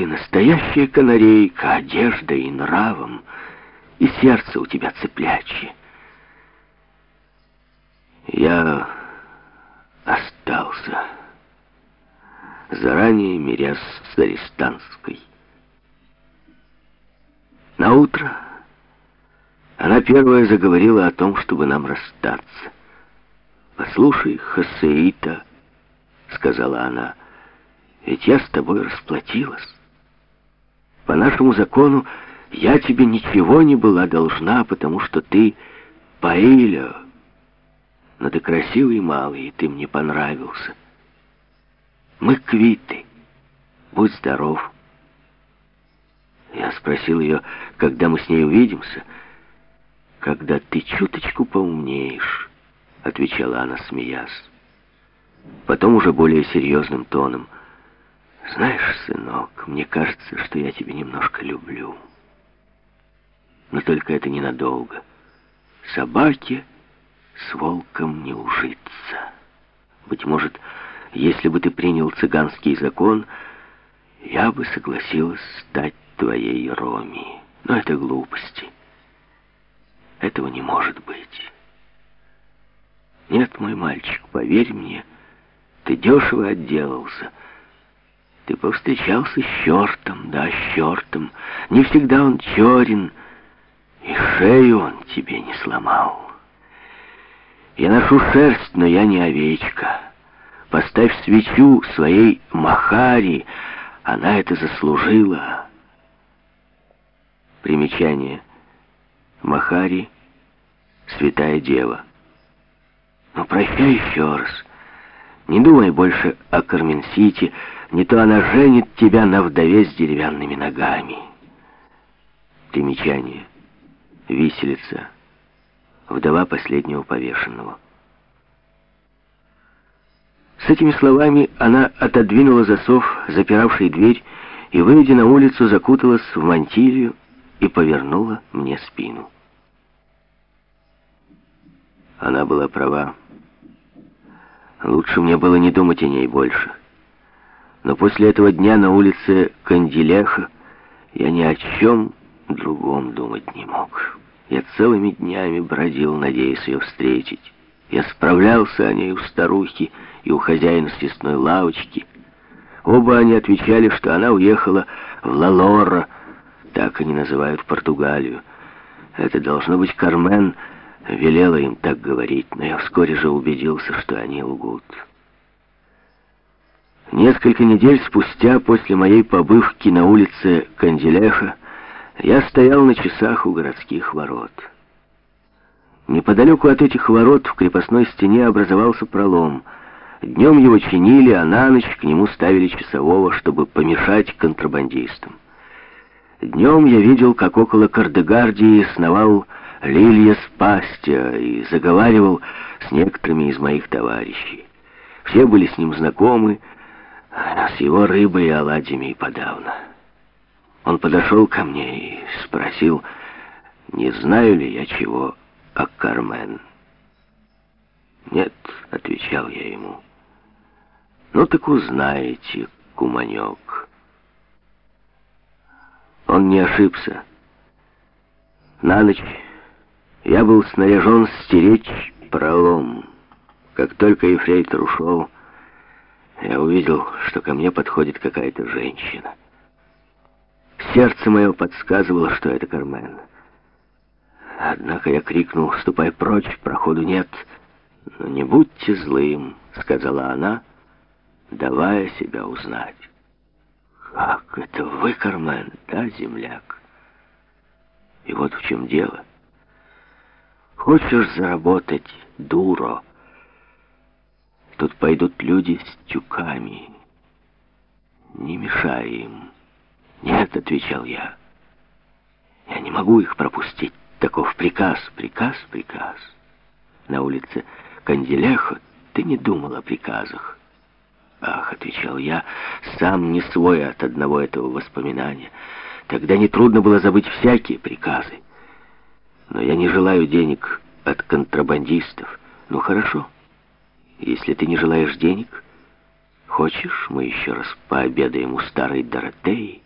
ты настоящая канарейка, одеждой и нравом, и сердце у тебя цеплячье. Я остался, заранее мирясь с арестанской. На утро она первая заговорила о том, чтобы нам расстаться. «Послушай, Хосеита», — сказала она, — «ведь я с тобой расплатилась. По нашему закону я тебе ничего не была должна, потому что ты Паиля, но ты красивый малый, и ты мне понравился. Мы квиты. Будь здоров». Я спросил ее, когда мы с ней увидимся. «Когда ты чуточку поумнеешь». — отвечала она, смеясь. Потом уже более серьезным тоном. «Знаешь, сынок, мне кажется, что я тебя немножко люблю. Но только это ненадолго. Собаке с волком не ужиться. Быть может, если бы ты принял цыганский закон, я бы согласилась стать твоей Роми. Но это глупости. Этого не может быть». Нет, мой мальчик, поверь мне, ты дешево отделался. Ты повстречался с чертом, да, с чертом. Не всегда он черен, и шею он тебе не сломал. Я ношу шерсть, но я не овечка. Поставь свечу своей Махари, она это заслужила. Примечание. Махари — святая дева. Но прощай еще раз. Не думай больше о Кармен-Сити, не то она женит тебя на вдове с деревянными ногами. Примечание. Виселица. Вдова последнего повешенного. С этими словами она отодвинула засов, запиравший дверь, и, выйдя на улицу, закуталась в мантилью и повернула мне спину. Она была права. Лучше мне было не думать о ней больше. Но после этого дня на улице Канделеха я ни о чем другом думать не мог. Я целыми днями бродил, надеясь ее встретить. Я справлялся о ней у старухи и у хозяина съестной лавочки. Оба они отвечали, что она уехала в Лалора, так они называют Португалию. Это должно быть Кармен велела им так говорить, но я вскоре же убедился, что они лгут. Несколько недель спустя, после моей побывки на улице Канделеха, я стоял на часах у городских ворот. Неподалеку от этих ворот в крепостной стене образовался пролом. Днем его чинили, а на ночь к нему ставили часового, чтобы помешать контрабандистам. Днем я видел, как около Кардегардии сновал Лилья Спастя и заговаривал с некоторыми из моих товарищей. Все были с ним знакомы, а с его рыбой и оладьями и подавно. Он подошел ко мне и спросил, не знаю ли я чего о Кармен. «Нет», — отвечал я ему. «Ну так узнаете, куманек». Он не ошибся. На ночь я был снаряжен стеречь пролом. Как только Ефрейтор ушел, я увидел, что ко мне подходит какая-то женщина. Сердце мое подсказывало, что это Кармен. Однако я крикнул, ступай прочь, проходу нет. Но не будьте злым, сказала она, давая себя узнать. Как это вы, Кармен, да, земляк? И вот в чем дело. Хочешь заработать, дуро? Тут пойдут люди с тюками. Не мешай им. Нет, отвечал я. Я не могу их пропустить. Таков приказ, приказ, приказ. На улице Канделехо ты не думал о приказах. Ах, отвечал я, сам не свой от одного этого воспоминания. Тогда нетрудно было забыть всякие приказы. Но я не желаю денег от контрабандистов. Ну хорошо, если ты не желаешь денег, хочешь, мы еще раз пообедаем у старой Доротеи?